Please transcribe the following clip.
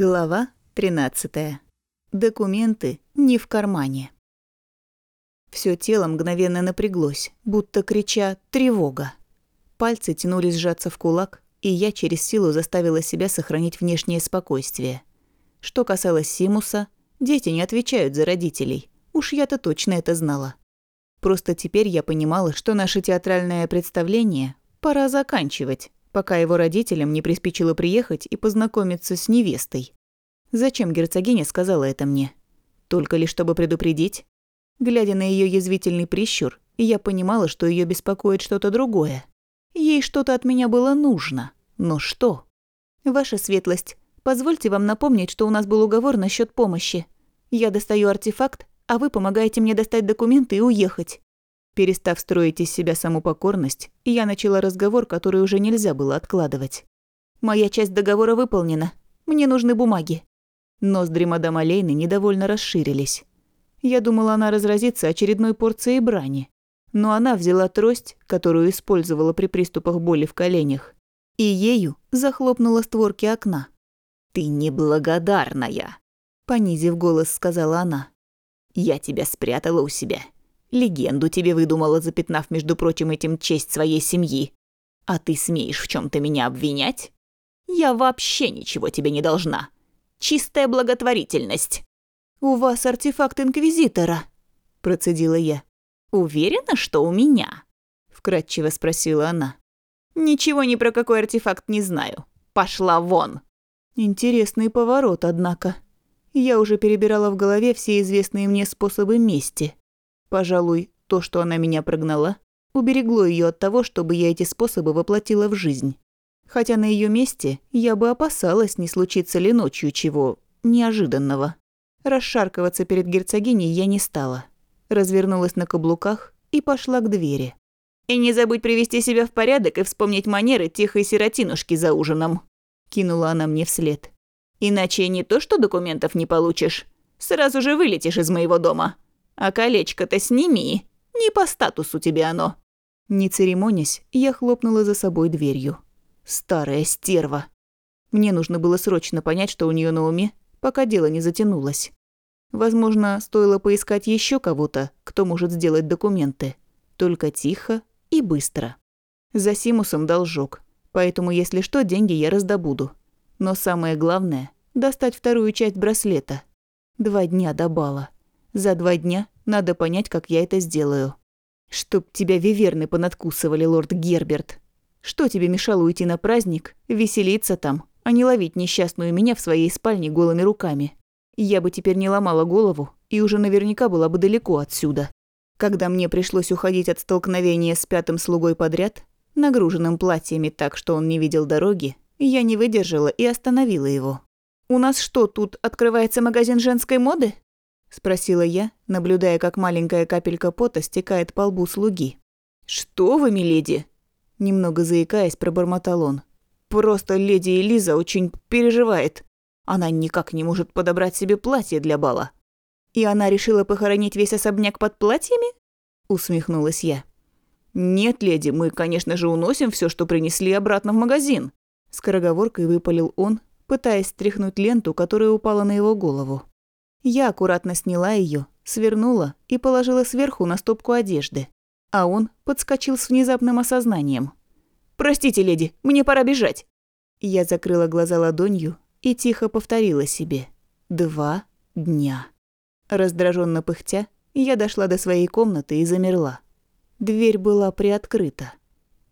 Глава 13. Документы не в кармане. Всё тело мгновенно напряглось, будто крича «тревога». Пальцы тянулись сжаться в кулак, и я через силу заставила себя сохранить внешнее спокойствие. Что касалось Симуса, дети не отвечают за родителей. Уж я-то точно это знала. Просто теперь я понимала, что наше театральное представление пора заканчивать, пока его родителям не приспичило приехать и познакомиться с невестой. Зачем герцогиня сказала это мне? Только лишь чтобы предупредить? Глядя на ее язвительный прищур, я понимала, что ее беспокоит что-то другое. Ей что-то от меня было нужно. Но что? Ваша светлость, позвольте вам напомнить, что у нас был уговор насчет помощи. Я достаю артефакт, а вы помогаете мне достать документы и уехать. Перестав строить из себя саму покорность, я начала разговор, который уже нельзя было откладывать. «Моя часть договора выполнена. Мне нужны бумаги». Ноздри мадам Олейны недовольно расширились. Я думала, она разразится очередной порцией брани. Но она взяла трость, которую использовала при приступах боли в коленях, и ею захлопнула створки окна. «Ты неблагодарная», – понизив голос, сказала она. «Я тебя спрятала у себя Легенду тебе выдумала, запятнав, между прочим, этим честь своей семьи. А ты смеешь в чем то меня обвинять? Я вообще ничего тебе не должна. Чистая благотворительность. У вас артефакт Инквизитора, процедила я. Уверена, что у меня? Вкратчиво спросила она. Ничего ни про какой артефакт не знаю. Пошла вон. Интересный поворот, однако. Я уже перебирала в голове все известные мне способы мести. Пожалуй, то, что она меня прогнала, уберегло ее от того, чтобы я эти способы воплотила в жизнь. Хотя на ее месте я бы опасалась, не случится ли ночью чего неожиданного. Расшаркиваться перед герцогиней я не стала. Развернулась на каблуках и пошла к двери. «И не забудь привести себя в порядок и вспомнить манеры тихой сиротинушки за ужином», – кинула она мне вслед. «Иначе не то, что документов не получишь, сразу же вылетишь из моего дома». А колечко-то сними, не по статусу тебе оно». Не церемонясь, я хлопнула за собой дверью. Старая стерва. Мне нужно было срочно понять, что у нее на уме, пока дело не затянулось. Возможно, стоило поискать еще кого-то, кто может сделать документы. Только тихо и быстро. За Симусом должок, поэтому, если что, деньги я раздобуду. Но самое главное – достать вторую часть браслета. Два дня до бала. За два дня надо понять, как я это сделаю. Чтоб тебя виверны понадкусывали, лорд Герберт. Что тебе мешало уйти на праздник, веселиться там, а не ловить несчастную меня в своей спальне голыми руками? Я бы теперь не ломала голову и уже наверняка была бы далеко отсюда. Когда мне пришлось уходить от столкновения с пятым слугой подряд, нагруженным платьями так, что он не видел дороги, я не выдержала и остановила его. «У нас что, тут открывается магазин женской моды?» – спросила я, наблюдая, как маленькая капелька пота стекает по лбу слуги. «Что вы, миледи?» – немного заикаясь, пробормотал он. «Просто леди Элиза очень переживает. Она никак не может подобрать себе платье для бала». «И она решила похоронить весь особняк под платьями?» – усмехнулась я. «Нет, леди, мы, конечно же, уносим все, что принесли обратно в магазин», – скороговоркой выпалил он, пытаясь стряхнуть ленту, которая упала на его голову. Я аккуратно сняла ее, свернула и положила сверху на стопку одежды. А он подскочил с внезапным осознанием. «Простите, леди, мне пора бежать!» Я закрыла глаза ладонью и тихо повторила себе. «Два дня». Раздраженно пыхтя, я дошла до своей комнаты и замерла. Дверь была приоткрыта.